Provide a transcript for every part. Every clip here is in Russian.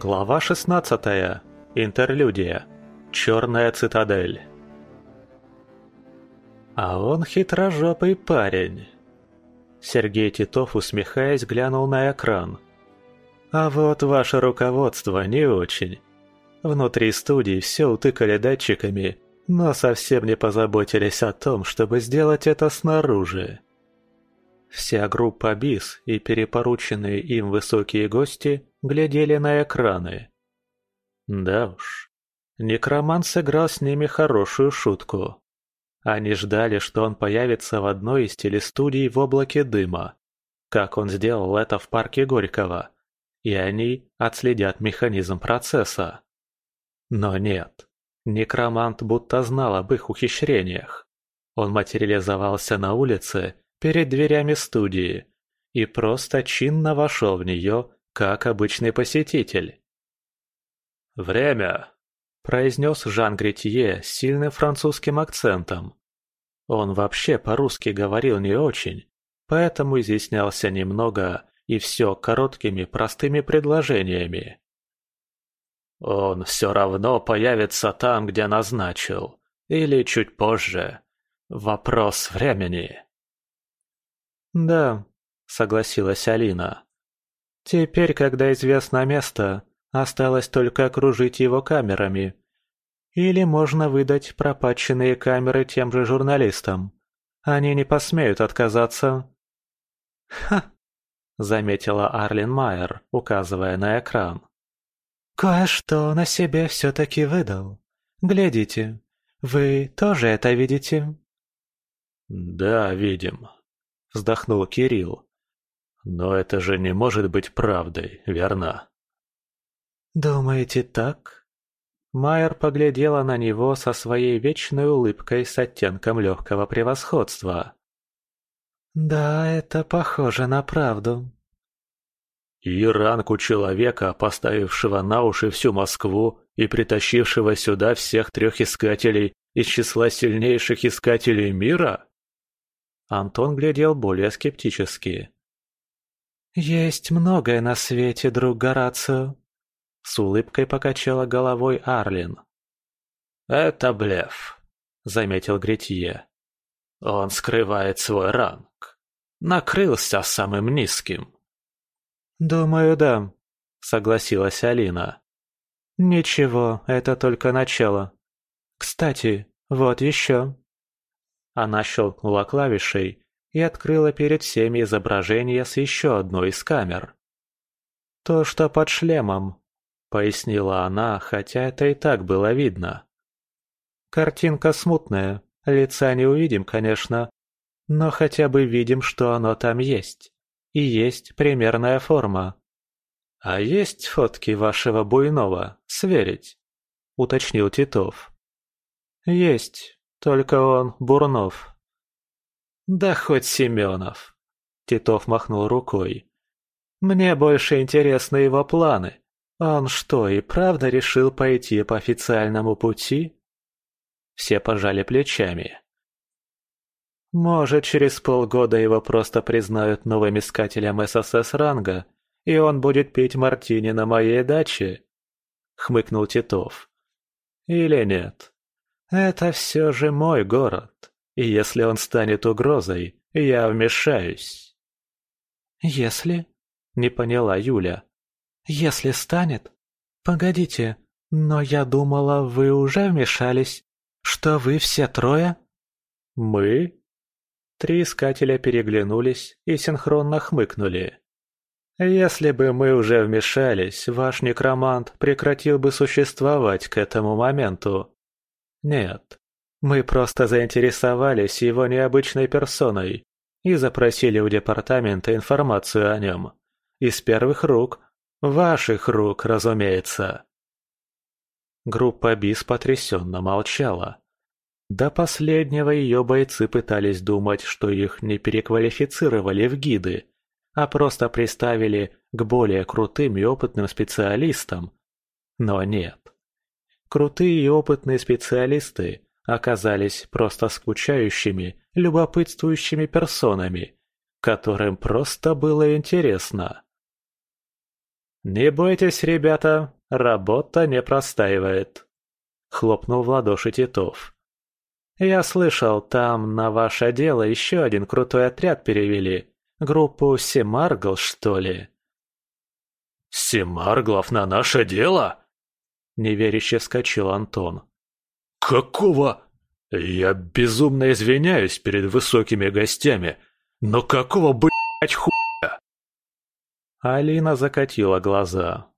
Глава 16. Интерлюдия. Черная цитадель. А он хитрожопый парень. Сергей Титов, усмехаясь, глянул на экран. А вот ваше руководство не очень. Внутри студии все утыкали датчиками, но совсем не позаботились о том, чтобы сделать это снаружи. Вся группа БИС и перепорученные им высокие гости глядели на экраны. Да уж, некромант сыграл с ними хорошую шутку. Они ждали, что он появится в одной из телестудий в облаке дыма, как он сделал это в парке Горького, и они отследят механизм процесса. Но нет, некромант будто знал об их ухищрениях. Он материализовался на улице перед дверями студии и просто чинно вошел в нее как обычный посетитель. «Время!» – произнес Жан Гретье с сильным французским акцентом. Он вообще по-русски говорил не очень, поэтому изъяснялся немного и все короткими простыми предложениями. «Он все равно появится там, где назначил, или чуть позже. Вопрос времени». «Да», — согласилась Алина. Теперь, когда известно место, осталось только окружить его камерами. Или можно выдать пропаченные камеры тем же журналистам. Они не посмеют отказаться. «Ха!» — заметила Арлин Майер, указывая на экран. «Кое-что на себе все-таки выдал. Глядите, вы тоже это видите?» «Да, видим», — вздохнул Кирилл. Но это же не может быть правдой, верно? «Думаете так?» Майер поглядела на него со своей вечной улыбкой с оттенком легкого превосходства. «Да, это похоже на правду». И ранку человека, поставившего на уши всю Москву и притащившего сюда всех трех искателей из числа сильнейших искателей мира? Антон глядел более скептически. «Есть многое на свете, друг Горацио», — с улыбкой покачала головой Арлин. «Это блеф», — заметил Гретье. «Он скрывает свой ранг. Накрылся самым низким». «Думаю, да», — согласилась Алина. «Ничего, это только начало. Кстати, вот еще». Она щелкнула клавишей, и открыла перед всеми изображение с еще одной из камер. «То, что под шлемом», — пояснила она, хотя это и так было видно. «Картинка смутная, лица не увидим, конечно, но хотя бы видим, что оно там есть. И есть примерная форма». «А есть фотки вашего буйного, сверить?» — уточнил Титов. «Есть, только он Бурнов, «Да хоть Семенов!» Титов махнул рукой. «Мне больше интересны его планы. Он что, и правда решил пойти по официальному пути?» Все пожали плечами. «Может, через полгода его просто признают новым искателем ССС ранга, и он будет пить мартини на моей даче?» — хмыкнул Титов. «Или нет? Это все же мой город. И если он станет угрозой, я вмешаюсь». «Если?» — не поняла Юля. «Если станет? Погодите, но я думала, вы уже вмешались. Что вы все трое?» «Мы?» Три искателя переглянулись и синхронно хмыкнули. «Если бы мы уже вмешались, ваш некромант прекратил бы существовать к этому моменту. Нет, мы просто заинтересовались его необычной персоной и запросили у департамента информацию о нем. Из первых рук. Ваших рук, разумеется. Группа БИС потрясенно молчала. До последнего ее бойцы пытались думать, что их не переквалифицировали в гиды, а просто приставили к более крутым и опытным специалистам. Но нет. Крутые и опытные специалисты оказались просто скучающими, любопытствующими персонами, которым просто было интересно. «Не бойтесь, ребята, работа не простаивает», — хлопнул в ладоши Титов. «Я слышал, там на ваше дело еще один крутой отряд перевели. Группу Семаргл, что ли?» «Семарглов на наше дело?» Неверяще вскочил Антон. «Какого? Я безумно извиняюсь перед высокими гостями, но какого, блядь, хуя?» Алина закатила глаза.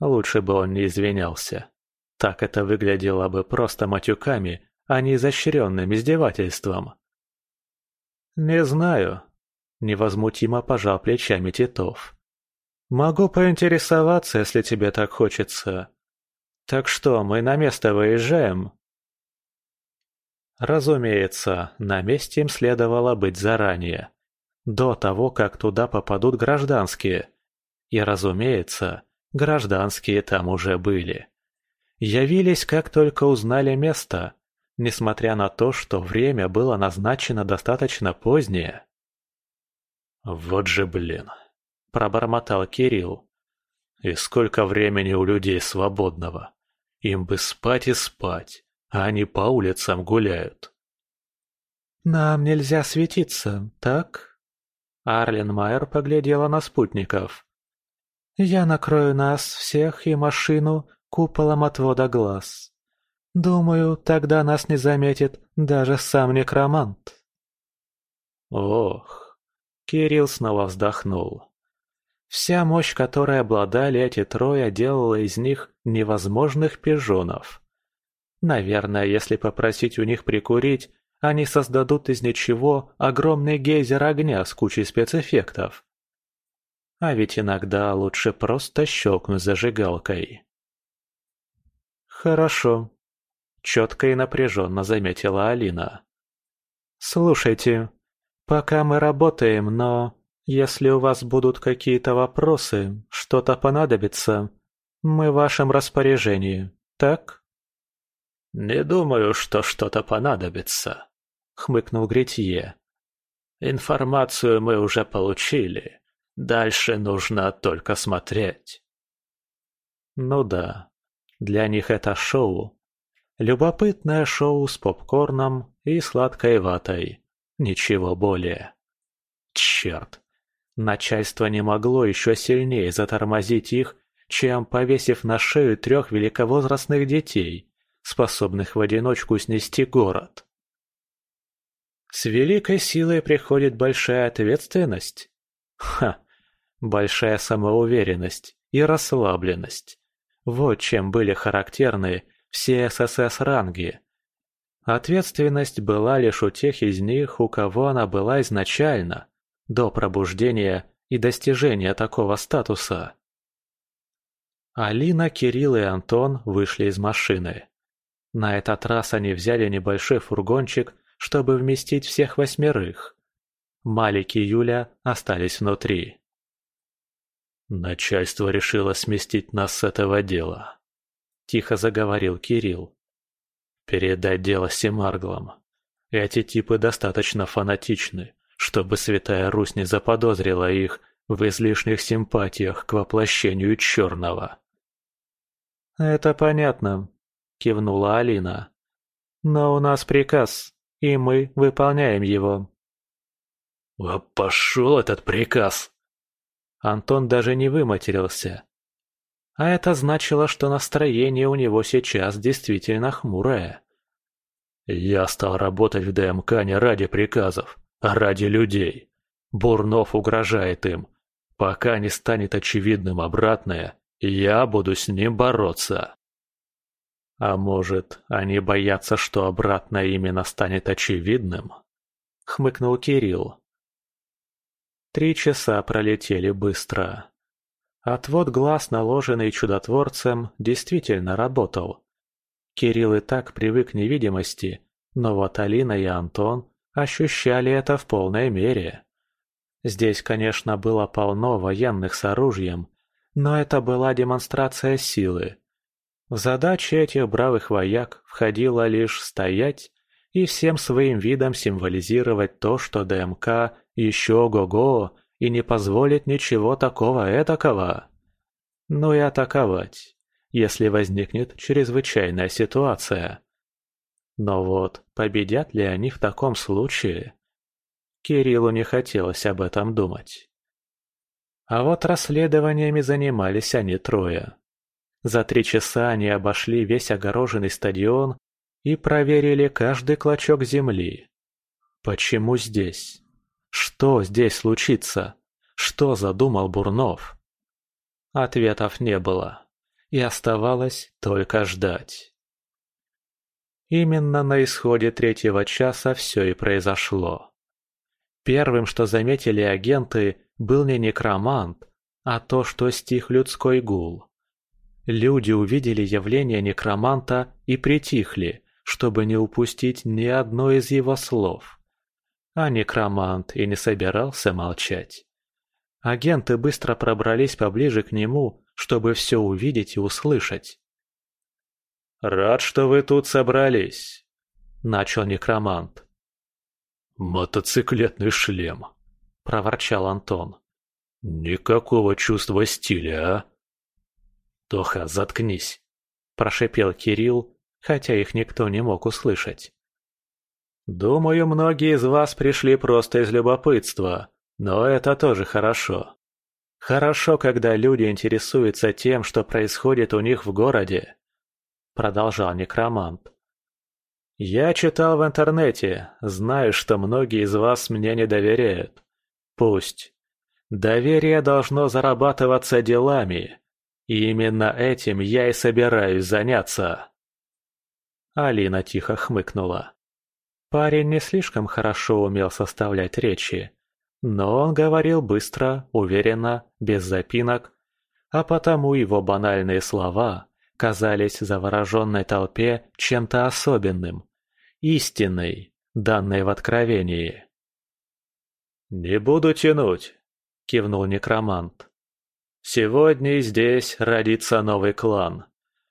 Лучше бы он не извинялся. Так это выглядело бы просто матюками, а не изощренным издевательством. «Не знаю», — невозмутимо пожал плечами Титов. «Могу поинтересоваться, если тебе так хочется. Так что, мы на место выезжаем?» Разумеется, на месте им следовало быть заранее, до того, как туда попадут гражданские. И, разумеется, гражданские там уже были. Явились, как только узнали место, несмотря на то, что время было назначено достаточно позднее. «Вот же блин!» – пробормотал Кирилл. «И сколько времени у людей свободного? Им бы спать и спать, а они по улицам гуляют». «Нам нельзя светиться, так?» Арлен Майер поглядела на спутников. «Я накрою нас всех и машину куполом отвода глаз. Думаю, тогда нас не заметит даже сам некромант». Ох, Кирилл снова вздохнул. Вся мощь, которой обладали эти трое, делала из них невозможных пижонов. Наверное, если попросить у них прикурить, они создадут из ничего огромный гейзер огня с кучей спецэффектов. А ведь иногда лучше просто щелкнуть зажигалкой. «Хорошо», — четко и напряженно заметила Алина. «Слушайте, пока мы работаем, но если у вас будут какие-то вопросы, что-то понадобится, мы в вашем распоряжении, так?» «Не думаю, что что-то понадобится», — хмыкнул Гретье. «Информацию мы уже получили. Дальше нужно только смотреть». «Ну да, для них это шоу. Любопытное шоу с попкорном и сладкой ватой. Ничего более. Черт. Начальство не могло еще сильнее затормозить их, чем повесив на шею трех великовозрастных детей, способных в одиночку снести город. С великой силой приходит большая ответственность. Ха, большая самоуверенность и расслабленность. Вот чем были характерны все ССС-ранги. Ответственность была лишь у тех из них, у кого она была изначально, до пробуждения и достижения такого статуса. Алина, Кирилл и Антон вышли из машины. На этот раз они взяли небольшой фургончик, чтобы вместить всех восьмерых. Малик и Юля остались внутри. «Начальство решило сместить нас с этого дела», — тихо заговорил Кирилл. «Передать дело Семарглам. Эти типы достаточно фанатичны, чтобы Святая Русь не заподозрила их в излишних симпатиях к воплощению черного». «Это понятно», — кивнула Алина. «Но у нас приказ, и мы выполняем его». «А пошел этот приказ!» Антон даже не выматерился. А это значило, что настроение у него сейчас действительно хмурое. «Я стал работать в ДМК не ради приказов, ради людей. Бурнов угрожает им. Пока не станет очевидным обратное, я буду с ним бороться». «А может, они боятся, что обратное именно станет очевидным?» — хмыкнул Кирилл. Три часа пролетели быстро. Отвод глаз, наложенный чудотворцем, действительно работал. Кирилл и так привык к невидимости, но вот Алина и Антон ощущали это в полной мере. Здесь, конечно, было полно военных с оружием, но это была демонстрация силы. В задачи этих бравых вояк входило лишь стоять и всем своим видом символизировать то, что ДМК еще ого-го и не позволит ничего такого этакого. ну и атаковать, если возникнет чрезвычайная ситуация. Но вот победят ли они в таком случае? Кириллу не хотелось об этом думать. А вот расследованиями занимались они трое. За три часа они обошли весь огороженный стадион и проверили каждый клочок земли. Почему здесь? Что здесь случится? Что задумал Бурнов? Ответов не было, и оставалось только ждать. Именно на исходе третьего часа все и произошло. Первым, что заметили агенты, был не некромант, а то, что стих людской гул. Люди увидели явление некроманта и притихли, чтобы не упустить ни одно из его слов. А некромант и не собирался молчать. Агенты быстро пробрались поближе к нему, чтобы все увидеть и услышать. «Рад, что вы тут собрались», — начал некромант. «Мотоциклетный шлем», — проворчал Антон. «Никакого чувства стиля, а?» «Тоха, заткнись!» – прошипел Кирилл, хотя их никто не мог услышать. «Думаю, многие из вас пришли просто из любопытства, но это тоже хорошо. Хорошо, когда люди интересуются тем, что происходит у них в городе», – продолжал некромант. «Я читал в интернете, знаю, что многие из вас мне не доверяют. Пусть. Доверие должно зарабатываться делами, и именно этим я и собираюсь заняться. Алина тихо хмыкнула. Парень не слишком хорошо умел составлять речи, но он говорил быстро, уверенно, без запинок, а потому его банальные слова казались завороженной толпе чем-то особенным, истинной, данной в откровении. «Не буду тянуть», — кивнул некромант. Сегодня здесь родится новый клан.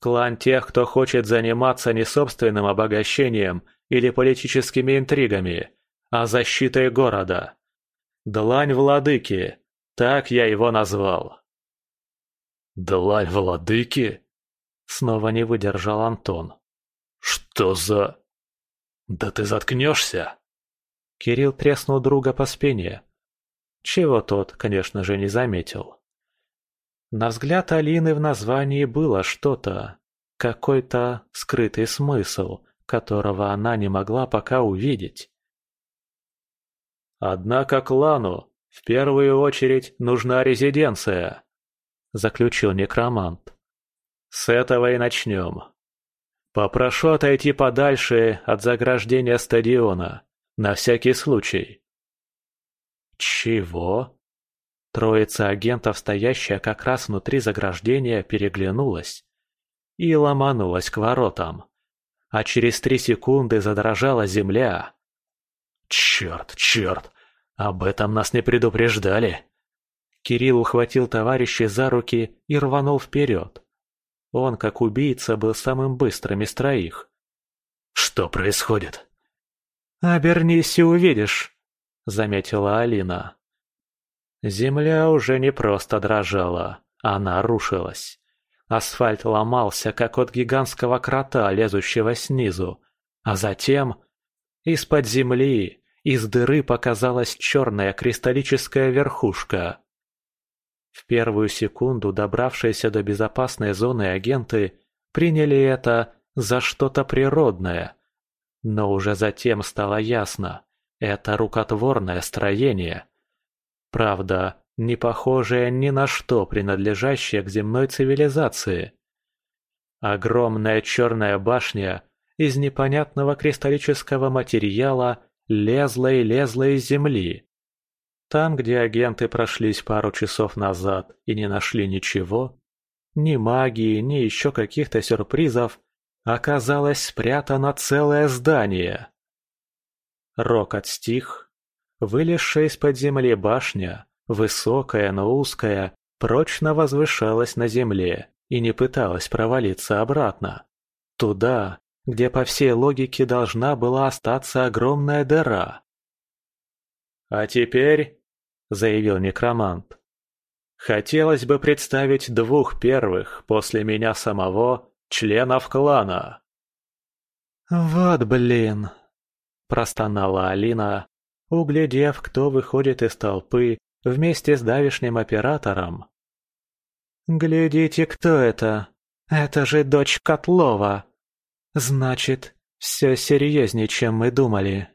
Клан тех, кто хочет заниматься не собственным обогащением или политическими интригами, а защитой города. Длань владыки, так я его назвал. Длань владыки? Снова не выдержал Антон. Что за... Да ты заткнешься? Кирилл треснул друга по спине, чего тот, конечно же, не заметил. На взгляд Алины в названии было что-то, какой-то скрытый смысл, которого она не могла пока увидеть. «Однако клану в первую очередь нужна резиденция», — заключил некромант. «С этого и начнем. Попрошу отойти подальше от заграждения стадиона, на всякий случай». «Чего?» Троица агентов, стоящая как раз внутри заграждения, переглянулась и ломанулась к воротам. А через три секунды задрожала земля. «Черт, черт! Об этом нас не предупреждали!» Кирилл ухватил товарища за руки и рванул вперед. Он, как убийца, был самым быстрым из троих. «Что происходит?» «Обернись и увидишь», — заметила Алина. Земля уже не просто дрожала, она рушилась. Асфальт ломался, как от гигантского крота, лезущего снизу. А затем... Из-под земли, из дыры показалась черная кристаллическая верхушка. В первую секунду добравшиеся до безопасной зоны агенты приняли это за что-то природное. Но уже затем стало ясно – это рукотворное строение – Правда, не похожая ни на что принадлежащая к земной цивилизации. Огромная черная башня из непонятного кристаллического материала лезла и лезла из земли. Там, где агенты прошлись пару часов назад и не нашли ничего, ни магии, ни еще каких-то сюрпризов, оказалось спрятано целое здание. Рокот стих, Вылезшая из-под земли башня, высокая, но узкая, прочно возвышалась на земле и не пыталась провалиться обратно. Туда, где по всей логике должна была остаться огромная дыра. «А теперь», — заявил некромант, Хотелось бы представить двух первых после меня самого членов клана. «Вот блин!» – простонала Алина, углядев, кто выходит из толпы вместе с давишним оператором. «Глядите, кто это! Это же дочь Котлова! Значит, все серьезнее, чем мы думали!»